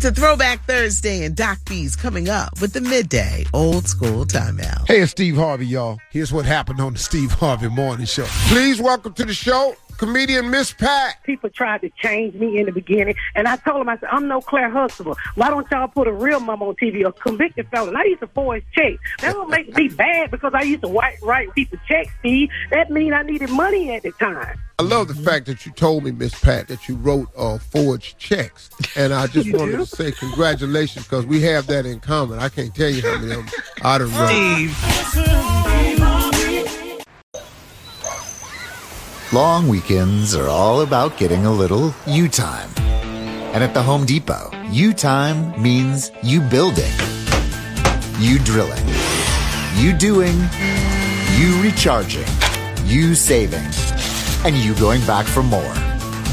It's a throwback Thursday, and Doc B's coming up with the midday old school timeout. Hey, it's Steve Harvey, y'all. Here's what happened on the Steve Harvey Morning Show. Please welcome to the show comedian Miss Pat. People tried to change me in the beginning, and I told them, I said, I'm no Claire Huxtable. Why don't y'all put a real mom on TV, a convicted felon? I used to forge checks. That don't make me bad because I used to write, write people checks, Steve. That mean I needed money at the time. I love the fact that you told me, Miss Pat, that you wrote uh, forged checks. And I just wanted to say congratulations because we have that in common. I can't tell you how many of them I done wrote. Long weekends are all about getting a little you time. And at the Home Depot, you time means you building, you drilling, you doing, you recharging, you saving, and you going back for more.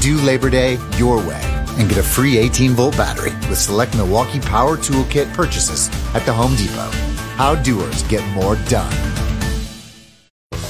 Do Labor Day your way and get a free 18 volt battery with select Milwaukee Power Toolkit purchases at the Home Depot. How doers get more done.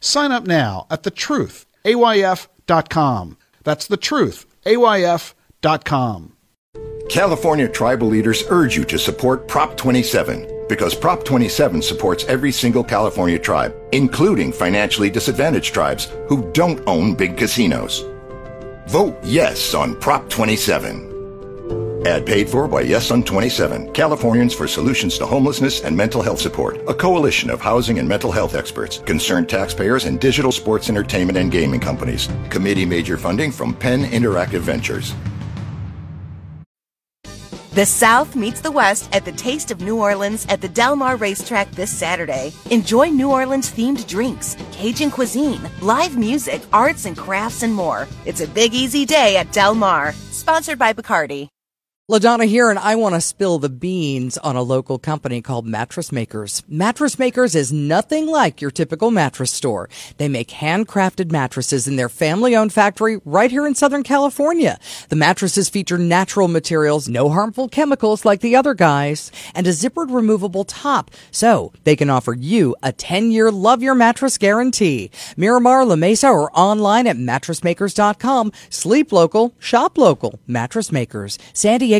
Sign up now at thetruthayf.com. That's thetruthayf.com. California tribal leaders urge you to support Prop 27 because Prop 27 supports every single California tribe, including financially disadvantaged tribes who don't own big casinos. Vote yes on Prop 27. Ad paid for by Yes on 27, Californians for Solutions to Homelessness and Mental Health Support, a coalition of housing and mental health experts, concerned taxpayers, and digital sports entertainment and gaming companies. Committee major funding from Penn Interactive Ventures. The South meets the West at the Taste of New Orleans at the Del Mar Racetrack this Saturday. Enjoy New Orleans themed drinks, Cajun cuisine, live music, arts and crafts, and more. It's a big, easy day at Del Mar. Sponsored by Bacardi. LaDonna here, and I want to spill the beans on a local company called Mattress Makers. Mattress Makers is nothing like your typical mattress store. They make handcrafted mattresses in their family owned factory right here in Southern California. The mattresses feature natural materials, no harmful chemicals like the other guys, and a zippered removable top. So they can offer you a 10 year love your mattress guarantee. Miramar, La Mesa, or online at mattressmakers.com. Sleep local, shop local. Mattress Makers. San Diego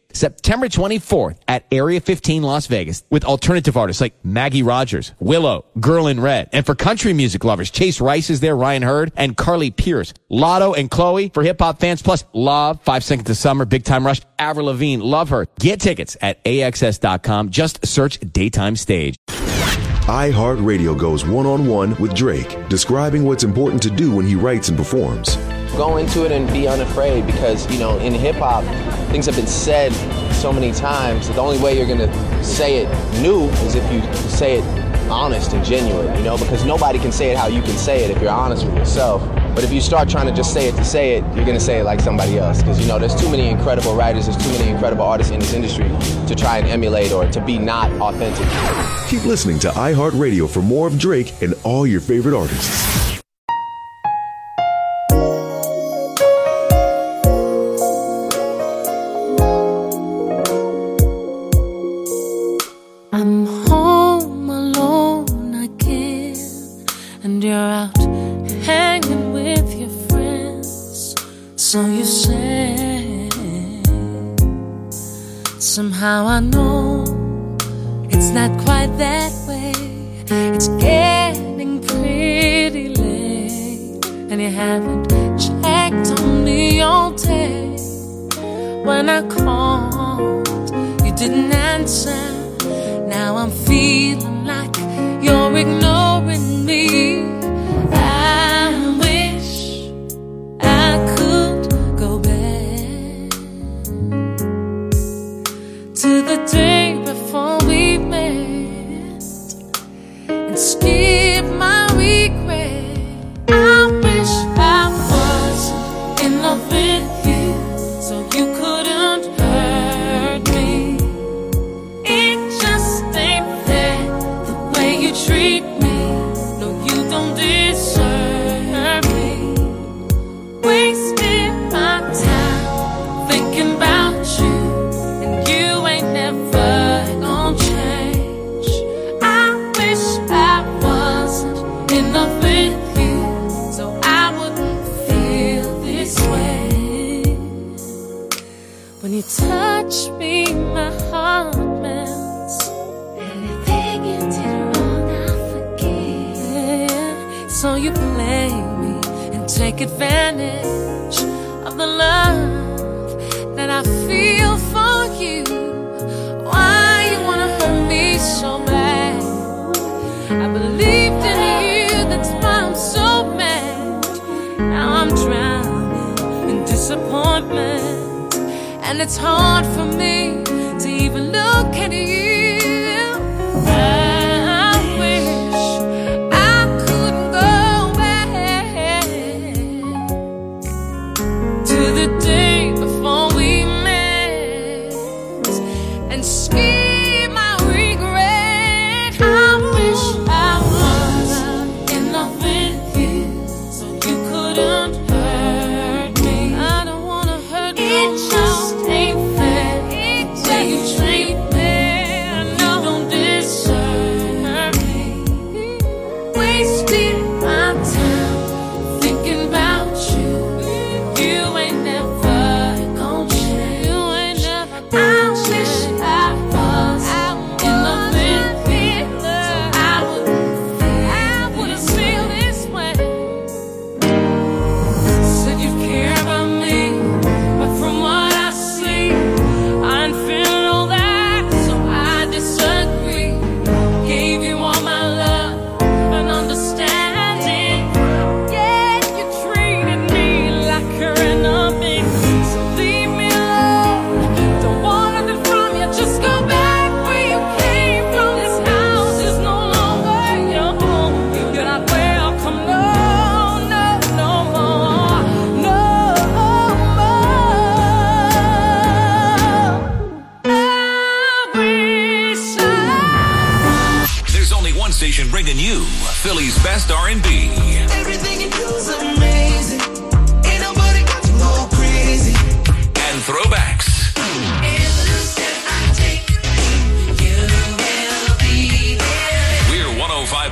September 24th at Area 15 Las Vegas with alternative artists like Maggie Rogers, Willow, Girl in Red. And for country music lovers, Chase Rice is there, Ryan Hurd, and Carly Pearce. Latto and Chloe for hip hop fans, plus Lauv, Five Seconds of Summer, Big Time Rush, Avril Lavigne, Love Her. Get tickets at AXS.com. Just search Daytime Stage. iHeartRadio goes one on one with Drake, describing what's important to do when he writes and performs. Go into it and be unafraid because, you know, in hip hop, things have been said so many times the only way you're going to say it new is if you say it honest and genuine, you know, because nobody can say it how you can say it if you're honest with yourself. But if you start trying to just say it to say it, you're going to say it like somebody else. Because, you know, there's too many incredible writers, there's too many incredible artists in this industry to try and emulate or to be not authentic. Keep listening to iHeartRadio for more of Drake and all your favorite artists. When I called, you didn't answer. Now I'm feeling like you're ignoring me. You play me and take advantage of the love that I feel for you. Why you wanna hurt me so bad? I believed in you, that's why I'm so mad. Now I'm drowning in disappointment. And it's hard for me to even look at you.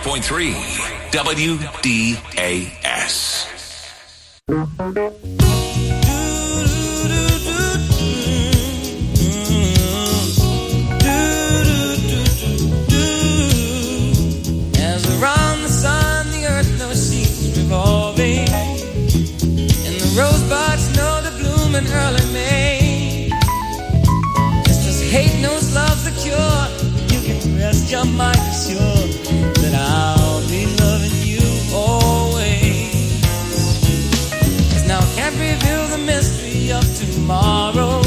101.3 WDAS. rosebuds know bloom in early May. Just hate knows love's the cure, you can rest your mind. Tomorrow.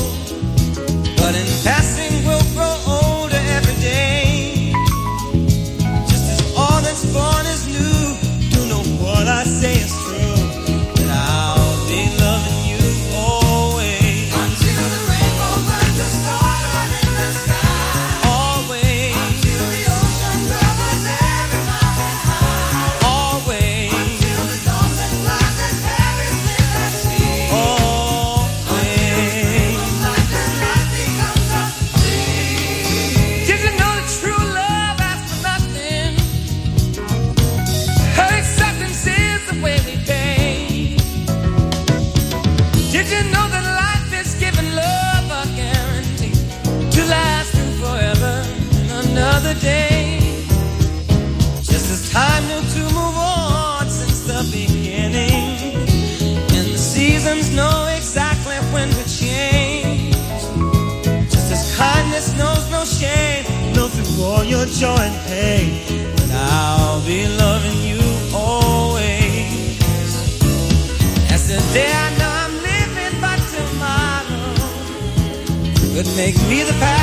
Day? Just as time knew to move on since the beginning, and the seasons know exactly when to change. Just as kindness knows no shame, know through all your joy and pain, that I'll be loving you always. As today I know I'm living, but tomorrow could make me the past,